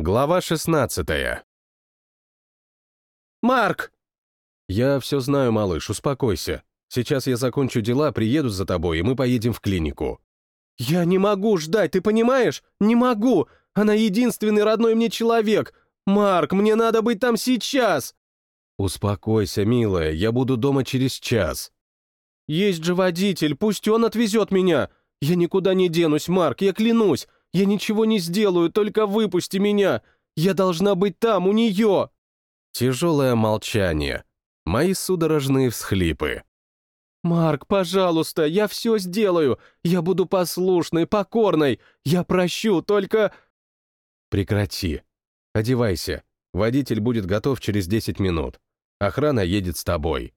Глава 16 «Марк!» «Я все знаю, малыш, успокойся. Сейчас я закончу дела, приеду за тобой, и мы поедем в клинику». «Я не могу ждать, ты понимаешь? Не могу! Она единственный родной мне человек! Марк, мне надо быть там сейчас!» «Успокойся, милая, я буду дома через час». «Есть же водитель, пусть он отвезет меня! Я никуда не денусь, Марк, я клянусь! Я ничего не сделаю, только выпусти меня! Я должна быть там, у нее!» Тяжелое молчание. Мои судорожные всхлипы. «Марк, пожалуйста, я все сделаю. Я буду послушной, покорной. Я прощу, только...» «Прекрати. Одевайся. Водитель будет готов через 10 минут. Охрана едет с тобой».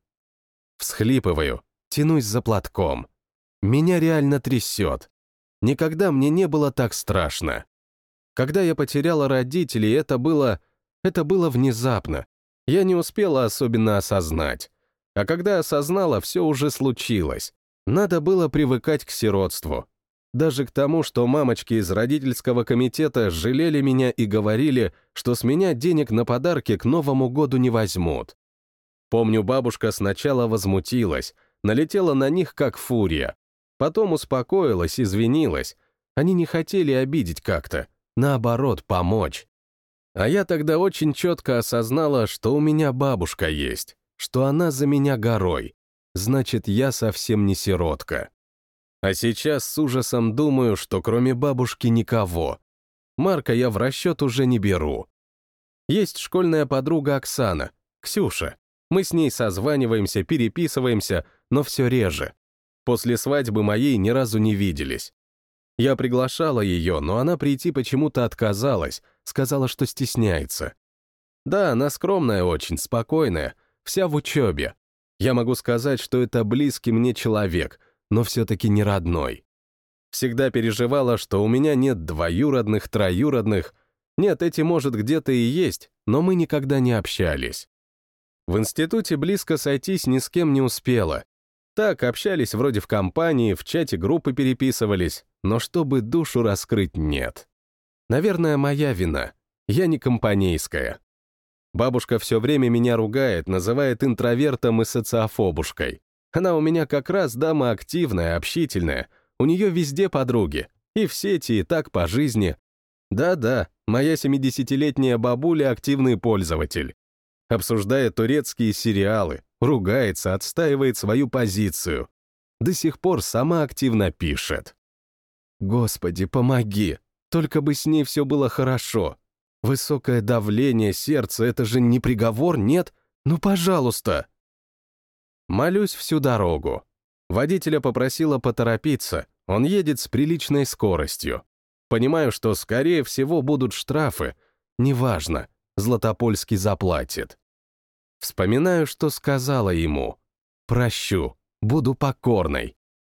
Всхлипываю, тянусь за платком. Меня реально трясет. Никогда мне не было так страшно. Когда я потеряла родителей, это было... Это было внезапно. Я не успела особенно осознать. А когда осознала, все уже случилось. Надо было привыкать к сиротству. Даже к тому, что мамочки из родительского комитета жалели меня и говорили, что с меня денег на подарки к Новому году не возьмут. Помню, бабушка сначала возмутилась, налетела на них как фурия. Потом успокоилась, извинилась. Они не хотели обидеть как-то, наоборот, помочь. А я тогда очень четко осознала, что у меня бабушка есть что она за меня горой. Значит, я совсем не сиротка. А сейчас с ужасом думаю, что кроме бабушки никого. Марка я в расчет уже не беру. Есть школьная подруга Оксана, Ксюша. Мы с ней созваниваемся, переписываемся, но все реже. После свадьбы моей ни разу не виделись. Я приглашала ее, но она прийти почему-то отказалась, сказала, что стесняется. Да, она скромная очень, спокойная, вся в учебе. Я могу сказать, что это близкий мне человек, но все-таки не родной. Всегда переживала, что у меня нет двоюродных, троюродных. Нет, эти, может, где-то и есть, но мы никогда не общались. В институте близко сойтись ни с кем не успела. Так, общались вроде в компании, в чате группы переписывались, но чтобы душу раскрыть, нет. Наверное, моя вина. Я не компанейская. Бабушка все время меня ругает, называет интровертом и социофобушкой. Она у меня как раз дама активная, общительная. У нее везде подруги. И в сети, и так по жизни. Да-да, моя 70-летняя бабуля — активный пользователь. Обсуждает турецкие сериалы, ругается, отстаивает свою позицию. До сих пор сама активно пишет. Господи, помоги, только бы с ней все было хорошо. Высокое давление сердца — это же не приговор, нет? Ну, пожалуйста. Молюсь всю дорогу. Водителя попросила поторопиться, он едет с приличной скоростью. Понимаю, что, скорее всего, будут штрафы. Неважно, Златопольский заплатит. Вспоминаю, что сказала ему. Прощу, буду покорной.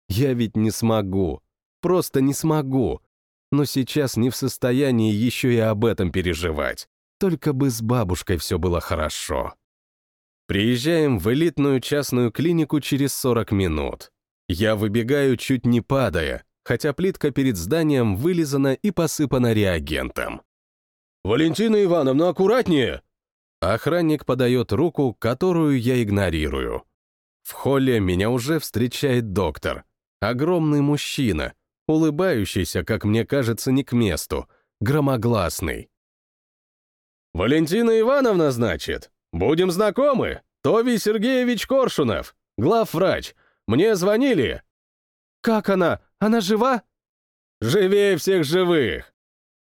Я ведь не смогу, просто не смогу но сейчас не в состоянии еще и об этом переживать. Только бы с бабушкой все было хорошо. Приезжаем в элитную частную клинику через 40 минут. Я выбегаю, чуть не падая, хотя плитка перед зданием вылизана и посыпана реагентом. «Валентина Ивановна, аккуратнее!» Охранник подает руку, которую я игнорирую. В холле меня уже встречает доктор. Огромный мужчина, улыбающийся, как мне кажется, не к месту, громогласный. «Валентина Ивановна, значит? Будем знакомы? Тови Сергеевич Коршунов, главврач. Мне звонили». «Как она? Она жива?» «Живее всех живых!»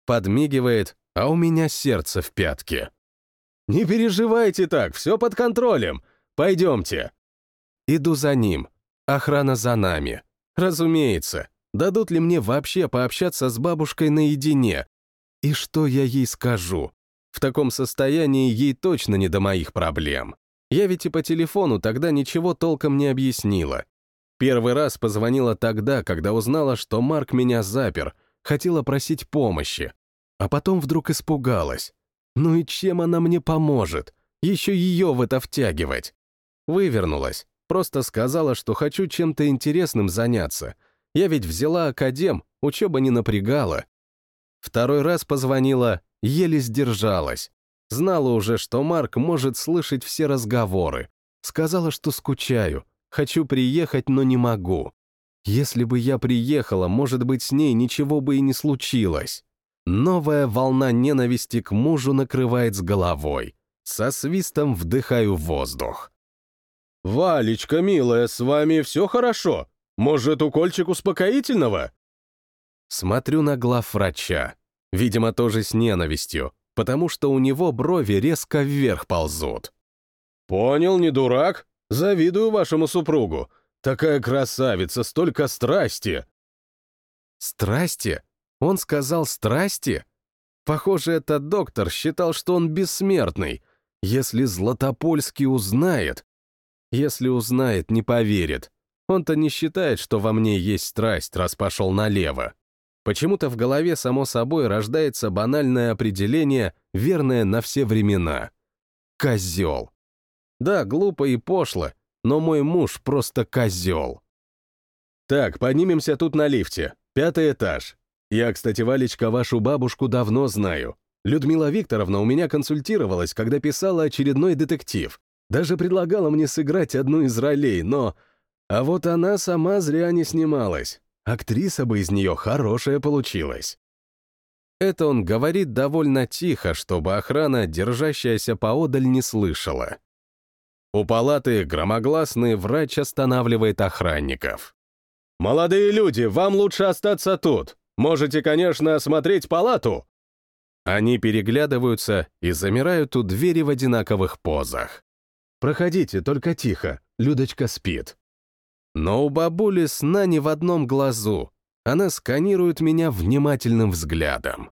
Подмигивает, а у меня сердце в пятке. «Не переживайте так, все под контролем. Пойдемте». Иду за ним. Охрана за нами. Разумеется, Дадут ли мне вообще пообщаться с бабушкой наедине? И что я ей скажу? В таком состоянии ей точно не до моих проблем. Я ведь и по телефону тогда ничего толком не объяснила. Первый раз позвонила тогда, когда узнала, что Марк меня запер, хотела просить помощи. А потом вдруг испугалась. Ну и чем она мне поможет? Еще ее в это втягивать. Вывернулась, просто сказала, что хочу чем-то интересным заняться — я ведь взяла академ, учеба не напрягала. Второй раз позвонила, еле сдержалась. Знала уже, что Марк может слышать все разговоры. Сказала, что скучаю, хочу приехать, но не могу. Если бы я приехала, может быть, с ней ничего бы и не случилось. Новая волна ненависти к мужу накрывает с головой. Со свистом вдыхаю воздух. «Валечка, милая, с вами все хорошо? Может, укольчик успокоительного?» Смотрю на глав врача. Видимо, тоже с ненавистью, потому что у него брови резко вверх ползут. «Понял, не дурак. Завидую вашему супругу. Такая красавица, столько страсти!» «Страсти? Он сказал страсти?» Похоже, этот доктор считал, что он бессмертный. Если Златопольский узнает... Если узнает, не поверит. Он-то не считает, что во мне есть страсть, раз пошел налево. Почему-то в голове само собой рождается банальное определение, верное на все времена. Козел. Да, глупо и пошло, но мой муж просто козел. Так, поднимемся тут на лифте. Пятый этаж. Я, кстати, Валечка, вашу бабушку давно знаю. Людмила Викторовна у меня консультировалась, когда писала очередной детектив. Даже предлагала мне сыграть одну из ролей, но... А вот она сама зря не снималась. Актриса бы из нее хорошая получилась. Это он говорит довольно тихо, чтобы охрана, держащаяся поодаль, не слышала. У палаты громогласный врач останавливает охранников. «Молодые люди, вам лучше остаться тут. Можете, конечно, осмотреть палату». Они переглядываются и замирают у двери в одинаковых позах. «Проходите, только тихо, Людочка спит». Но у бабули сна не в одном глазу. Она сканирует меня внимательным взглядом.